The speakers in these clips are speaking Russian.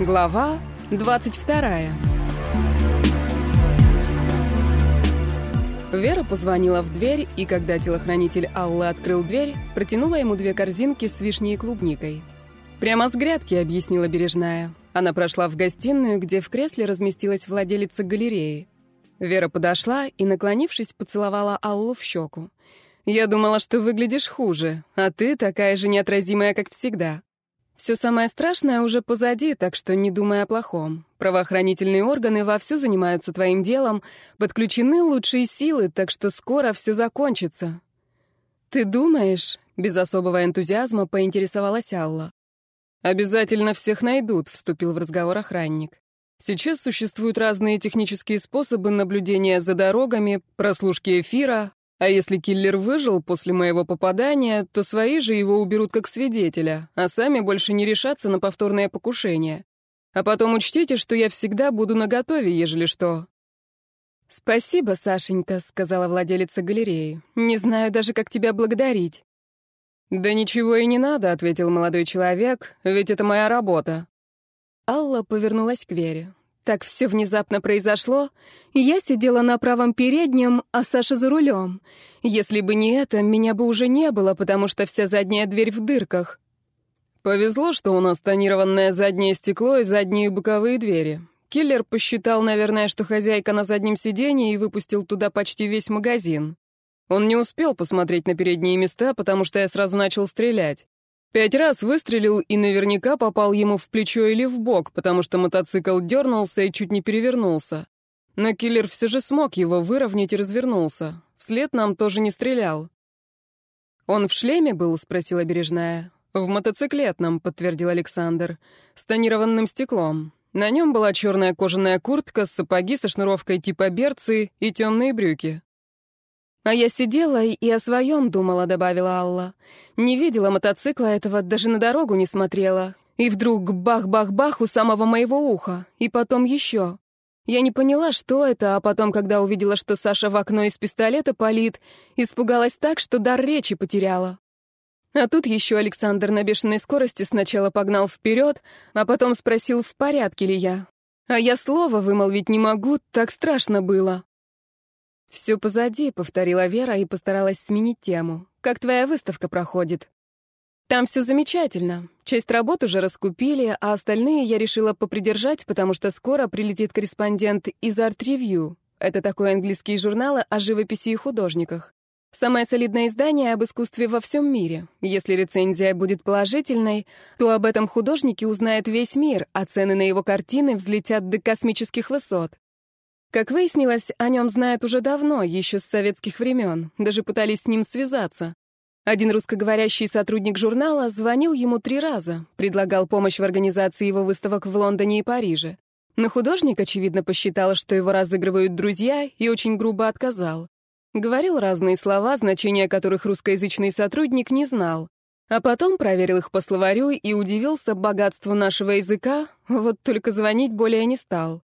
Глава 22 Вера позвонила в дверь, и когда телохранитель Аллы открыл дверь, протянула ему две корзинки с вишней и клубникой. «Прямо с грядки», — объяснила Бережная. Она прошла в гостиную, где в кресле разместилась владелица галереи. Вера подошла и, наклонившись, поцеловала Аллу в щеку. «Я думала, что выглядишь хуже, а ты такая же неотразимая, как всегда». Все самое страшное уже позади, так что не думай о плохом. Правоохранительные органы вовсю занимаются твоим делом, подключены лучшие силы, так что скоро все закончится. Ты думаешь? Без особого энтузиазма поинтересовалась Алла. Обязательно всех найдут, вступил в разговор охранник. Сейчас существуют разные технические способы наблюдения за дорогами, прослушки эфира, а если киллер выжил после моего попадания, то свои же его уберут как свидетеля, а сами больше не решатся на повторное покушение. А потом учтите, что я всегда буду наготове, ежели что». «Спасибо, Сашенька», — сказала владелица галереи. «Не знаю даже, как тебя благодарить». «Да ничего и не надо», — ответил молодой человек, — «ведь это моя работа». Алла повернулась к Вере. Так все внезапно произошло. Я сидела на правом переднем, а Саша за рулем. Если бы не это, меня бы уже не было, потому что вся задняя дверь в дырках. Повезло, что у нас тонированное заднее стекло и задние боковые двери. Киллер посчитал, наверное, что хозяйка на заднем сиденье и выпустил туда почти весь магазин. Он не успел посмотреть на передние места, потому что я сразу начал стрелять. Пять раз выстрелил и наверняка попал ему в плечо или в бок, потому что мотоцикл дернулся и чуть не перевернулся. Но киллер все же смог его выровнять и развернулся. Вслед нам тоже не стрелял. «Он в шлеме был?» — спросила Бережная. «В мотоциклетном», — подтвердил Александр, — «с тонированным стеклом. На нем была черная кожаная куртка, сапоги со шнуровкой типа берцы и темные брюки. «А я сидела и о своем думала», — добавила Алла. «Не видела мотоцикла этого, даже на дорогу не смотрела. И вдруг бах-бах-бах у самого моего уха. И потом еще. Я не поняла, что это, а потом, когда увидела, что Саша в окно из пистолета палит, испугалась так, что дар речи потеряла. А тут еще Александр на бешеной скорости сначала погнал вперед, а потом спросил, в порядке ли я. А я слова вымолвить не могу, так страшно было. «Все позади», — повторила Вера и постаралась сменить тему. «Как твоя выставка проходит?» «Там все замечательно. Часть работ уже раскупили, а остальные я решила попридержать, потому что скоро прилетит корреспондент из Art Review. Это такой английский журнал о живописи и художниках. Самое солидное издание об искусстве во всем мире. Если рецензия будет положительной, то об этом художнике узнает весь мир, а цены на его картины взлетят до космических высот. Как выяснилось, о нем знают уже давно, еще с советских времен, даже пытались с ним связаться. Один русскоговорящий сотрудник журнала звонил ему три раза, предлагал помощь в организации его выставок в Лондоне и Париже. Но художник, очевидно, посчитал, что его разыгрывают друзья, и очень грубо отказал. Говорил разные слова, значения которых русскоязычный сотрудник не знал. А потом проверил их по словарю и удивился богатству нашего языка, вот только звонить более не стал.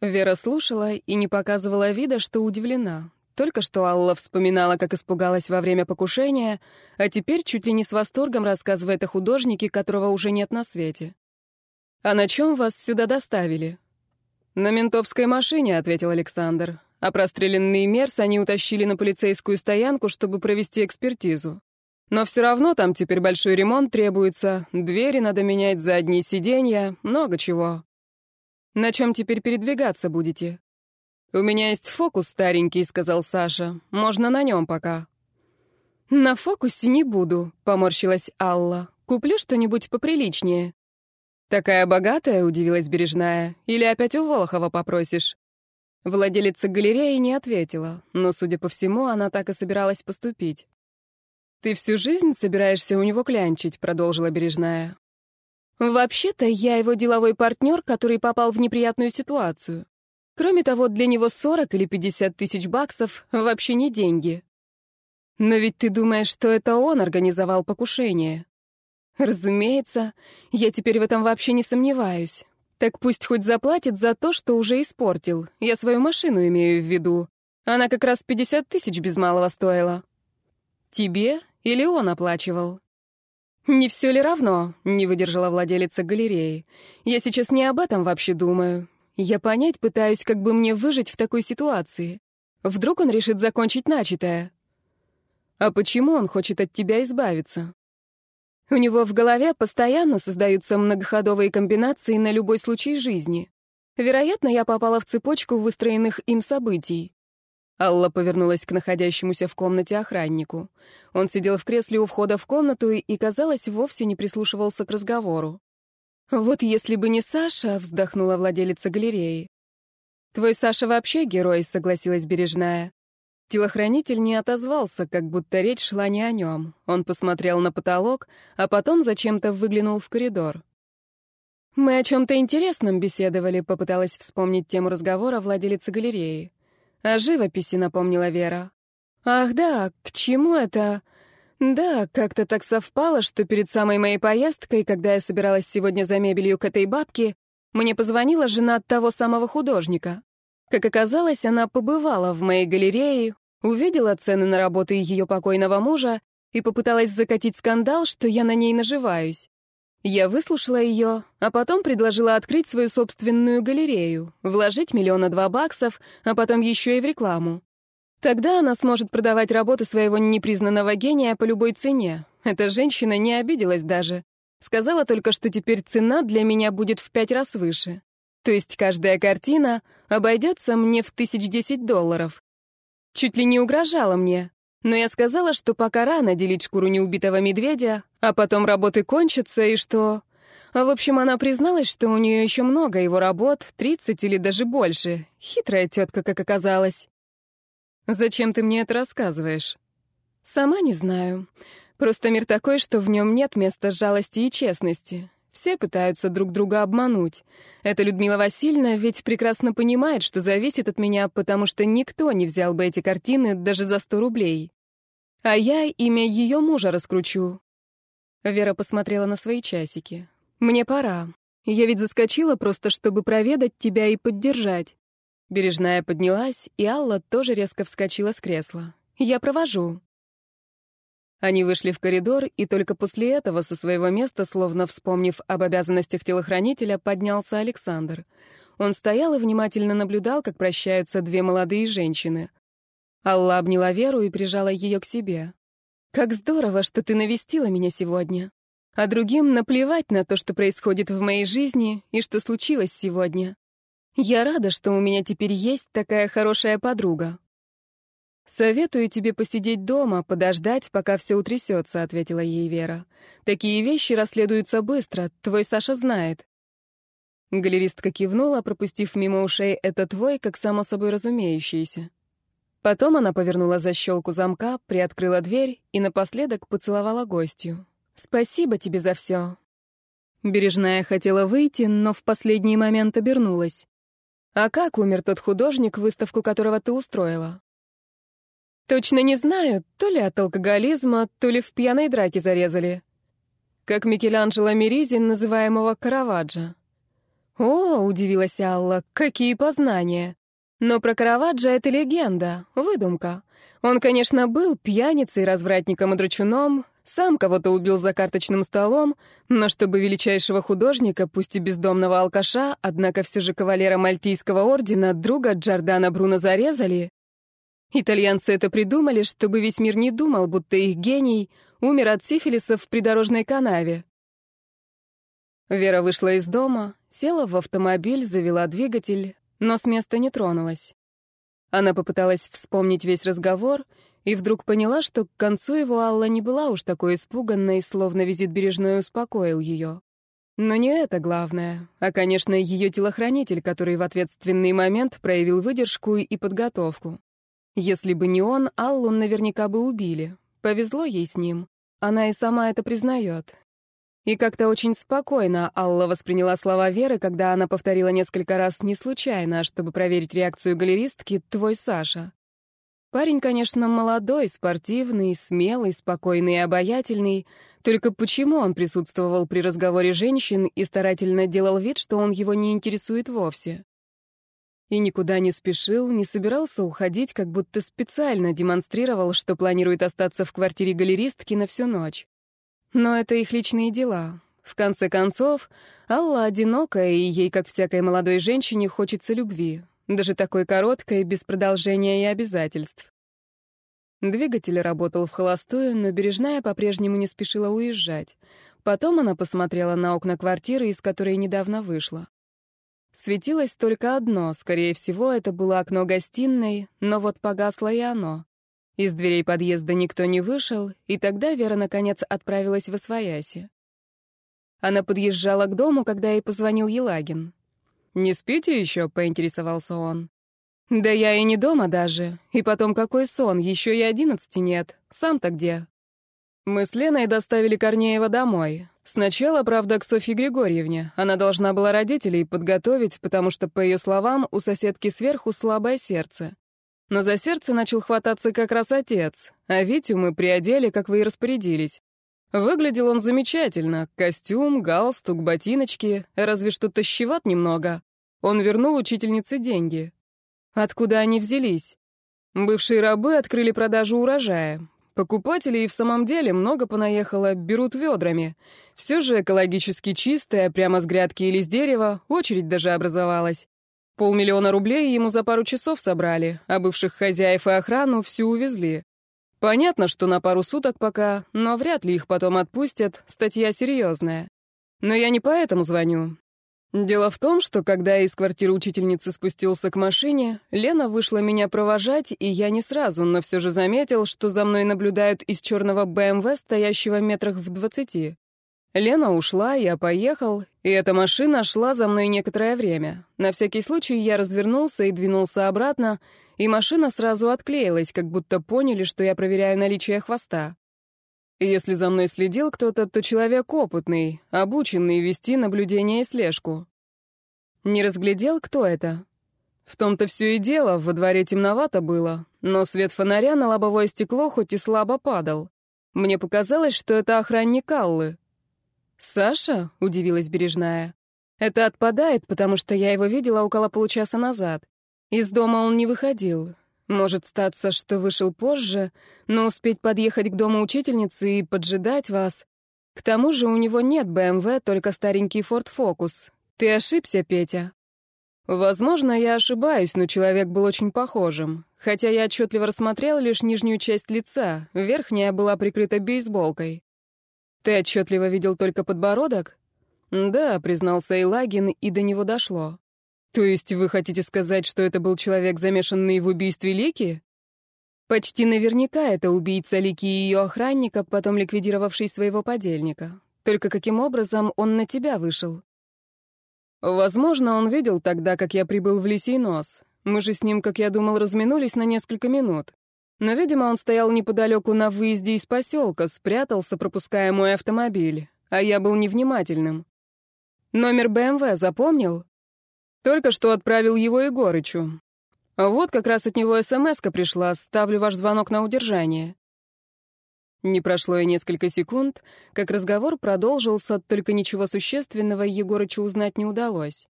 Вера слушала и не показывала вида, что удивлена. Только что Алла вспоминала, как испугалась во время покушения, а теперь чуть ли не с восторгом рассказывает о художнике, которого уже нет на свете. «А на чем вас сюда доставили?» «На ментовской машине», — ответил Александр. «А простреленный Мерс они утащили на полицейскую стоянку, чтобы провести экспертизу. Но все равно там теперь большой ремонт требуется, двери надо менять, задние сиденья, много чего. На чем теперь передвигаться будете? У меня есть фокус старенький, сказал Саша. Можно на нем пока. На фокусе не буду, поморщилась Алла. Куплю что-нибудь поприличнее. Такая богатая, удивилась Бережная. Или опять у Волохова попросишь? Владелица галереи не ответила, но, судя по всему, она так и собиралась поступить. «Ты всю жизнь собираешься у него клянчить», — продолжила Бережная. Вообще-то я его деловой партнер, который попал в неприятную ситуацию. Кроме того, для него 40 или 50 тысяч баксов вообще не деньги. Но ведь ты думаешь, что это он организовал покушение? Разумеется, я теперь в этом вообще не сомневаюсь. Так пусть хоть заплатит за то, что уже испортил. Я свою машину имею в виду. Она как раз 50 тысяч без малого стоила. Тебе или он оплачивал? «Не все ли равно?» — не выдержала владелица галереи. «Я сейчас не об этом вообще думаю. Я понять пытаюсь, как бы мне выжить в такой ситуации. Вдруг он решит закончить начатое. А почему он хочет от тебя избавиться? У него в голове постоянно создаются многоходовые комбинации на любой случай жизни. Вероятно, я попала в цепочку выстроенных им событий. Алла повернулась к находящемуся в комнате охраннику. Он сидел в кресле у входа в комнату и, казалось, вовсе не прислушивался к разговору. «Вот если бы не Саша», — вздохнула владелица галереи. «Твой Саша вообще герой», — согласилась Бережная. Телохранитель не отозвался, как будто речь шла не о нем. Он посмотрел на потолок, а потом зачем-то выглянул в коридор. «Мы о чем-то интересном беседовали», — попыталась вспомнить тему разговора владелица галереи. «О живописи», — напомнила Вера. «Ах да, к чему это?» «Да, как-то так совпало, что перед самой моей поездкой, когда я собиралась сегодня за мебелью к этой бабке, мне позвонила жена того самого художника. Как оказалось, она побывала в моей галерее, увидела цены на работы ее покойного мужа и попыталась закатить скандал, что я на ней наживаюсь. Я выслушала ее, а потом предложила открыть свою собственную галерею, вложить миллиона два баксов, а потом еще и в рекламу. Тогда она сможет продавать работы своего непризнанного гения по любой цене. Эта женщина не обиделась даже. Сказала только, что теперь цена для меня будет в пять раз выше. То есть каждая картина обойдется мне в тысяч десять долларов. Чуть ли не угрожала мне. Но я сказала, что пока рано делить шкуру неубитого медведя, а потом работы кончатся, и что... В общем, она призналась, что у нее еще много его работ, 30 или даже больше. Хитрая тетка, как оказалось. «Зачем ты мне это рассказываешь?» «Сама не знаю. Просто мир такой, что в нем нет места жалости и честности. Все пытаются друг друга обмануть. Эта Людмила Васильевна ведь прекрасно понимает, что зависит от меня, потому что никто не взял бы эти картины даже за сто рублей. А я имя ее мужа раскручу. Вера посмотрела на свои часики. «Мне пора. Я ведь заскочила просто, чтобы проведать тебя и поддержать». Бережная поднялась, и Алла тоже резко вскочила с кресла. «Я провожу». Они вышли в коридор, и только после этого со своего места, словно вспомнив об обязанностях телохранителя, поднялся Александр. Он стоял и внимательно наблюдал, как прощаются две молодые женщины. Алла обняла Веру и прижала ее к себе. «Как здорово, что ты навестила меня сегодня. А другим наплевать на то, что происходит в моей жизни и что случилось сегодня. Я рада, что у меня теперь есть такая хорошая подруга». «Советую тебе посидеть дома, подождать, пока все утрясется», — ответила ей Вера. «Такие вещи расследуются быстро, твой Саша знает». Галеристка кивнула, пропустив мимо ушей это твой, как само собой разумеющееся. Потом она повернула защелку замка, приоткрыла дверь и напоследок поцеловала гостью. «Спасибо тебе за все». Бережная хотела выйти, но в последний момент обернулась. «А как умер тот художник, выставку которого ты устроила?» Точно не знаю, то ли от алкоголизма, то ли в пьяной драке зарезали. Как Микеланджело Меризин, называемого Караваджо. О, удивилась Алла, какие познания. Но про Караваджо это легенда, выдумка. Он, конечно, был пьяницей, развратником и драчуном, сам кого-то убил за карточным столом, но чтобы величайшего художника, пусть и бездомного алкаша, однако все же кавалера Мальтийского ордена, друга Джордана Бруно зарезали, Итальянцы это придумали, чтобы весь мир не думал, будто их гений умер от сифилиса в придорожной канаве. Вера вышла из дома, села в автомобиль, завела двигатель, но с места не тронулась. Она попыталась вспомнить весь разговор и вдруг поняла, что к концу его Алла не была уж такой испуганной, словно визит Бережной успокоил ее. Но не это главное, а, конечно, ее телохранитель, который в ответственный момент проявил выдержку и подготовку. Если бы не он, Аллу наверняка бы убили. Повезло ей с ним. Она и сама это признает. И как-то очень спокойно Алла восприняла слова Веры, когда она повторила несколько раз не случайно, чтобы проверить реакцию галеристки «твой Саша». Парень, конечно, молодой, спортивный, смелый, спокойный и обаятельный, только почему он присутствовал при разговоре женщин и старательно делал вид, что он его не интересует вовсе? И никуда не спешил, не собирался уходить, как будто специально демонстрировал, что планирует остаться в квартире галеристки на всю ночь. но это их личные дела. В конце концов, Алла одинокая, и ей, как всякой молодой женщине, хочется любви, даже такой короткой, без продолжения и обязательств. Двигатель работал в холостую, но Бережная по-прежнему не спешила уезжать. Потом она посмотрела на окна квартиры, из которой недавно вышла. Светилось только одно, скорее всего, это было окно гостиной, но вот погасло и оно. Из дверей подъезда никто не вышел, и тогда Вера, наконец, отправилась в Освояси. Она подъезжала к дому, когда ей позвонил Елагин. «Не спите еще?» — поинтересовался он. «Да я и не дома даже. И потом какой сон, еще и одиннадцати нет. Сам-то где?» Мы с Леной доставили Корнеева домой. Сначала, правда, к Софье Григорьевне. Она должна была родителей подготовить, потому что, по ее словам, у соседки сверху слабое сердце. Но за сердце начал хвататься как раз отец, а Витю мы приодели, как вы и распорядились. Выглядел он замечательно. Костюм, галстук, ботиночки, разве что тащеват немного. Он вернул учительнице деньги. Откуда они взялись? Бывшие рабы открыли продажу урожая. Покупателей в самом деле много понаехало, берут ведрами. Все же экологически чистое, прямо с грядки или с дерева, очередь даже образовалась. Полмиллиона рублей ему за пару часов собрали, а бывших хозяев и охрану всю увезли. Понятно, что на пару суток пока, но вряд ли их потом отпустят, статья серьезная. Но я не поэтому звоню. Дело в том, что когда я из квартиры учительницы спустился к машине, Лена вышла меня провожать, и я не сразу, но все же заметил, что за мной наблюдают из черного БМВ, стоящего метрах в двадцати. Лена ушла, я поехал, и эта машина шла за мной некоторое время. На всякий случай я развернулся и двинулся обратно, и машина сразу отклеилась, как будто поняли, что я проверяю наличие хвоста. Если за мной следил кто-то, то человек опытный, обученный вести наблюдение и слежку. Не разглядел, кто это? В том-то все и дело, во дворе темновато было, но свет фонаря на лобовое стекло хоть и слабо падал. Мне показалось, что это охранник Аллы. «Саша?» — удивилась Бережная. «Это отпадает, потому что я его видела около получаса назад. Из дома он не выходил. Может статься, что вышел позже, но успеть подъехать к дому учительницы и поджидать вас. К тому же у него нет БМВ, только старенький Ford Focus. Ты ошибся, Петя. Возможно, я ошибаюсь, но человек был очень похожим. Хотя я отчетливо рассмотрел лишь нижнюю часть лица, верхняя была прикрыта бейсболкой. Ты отчетливо видел только подбородок? Да, признался Илагин, и до него дошло. То есть вы хотите сказать, что это был человек, замешанный в убийстве Лики? Почти наверняка это убийца Лики и ее охранника, потом ликвидировавший своего подельника. Только каким образом он на тебя вышел? Возможно, он видел тогда, как я прибыл в Лисий нос. Мы же с ним, как я думал, разминулись на несколько минут. Но, видимо, он стоял неподалеку на выезде из поселка, спрятался, пропуская мой автомобиль, а я был невнимательным. Номер БМВ запомнил? Только что отправил его Егорычу. Вот как раз от него смс пришла, ставлю ваш звонок на удержание. Не прошло и несколько секунд, как разговор продолжился, только ничего существенного Егорычу узнать не удалось.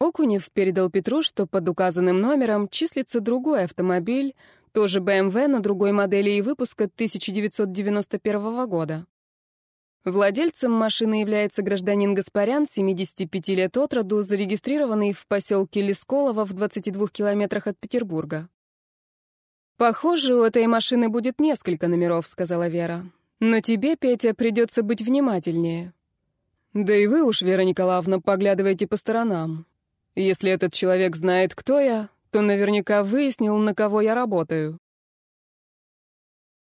Окунев передал Петру, что под указанным номером числится другой автомобиль, тоже BMW, но другой модели и выпуска 1991 года. Владельцем машины является гражданин Гаспарян, 75 лет от роду, зарегистрированный в поселке Лесколово в 22 километрах от Петербурга. «Похоже, у этой машины будет несколько номеров», — сказала Вера. «Но тебе, Петя, придется быть внимательнее». «Да и вы уж, Вера Николаевна, поглядывайте по сторонам. Если этот человек знает, кто я, то наверняка выяснил, на кого я работаю».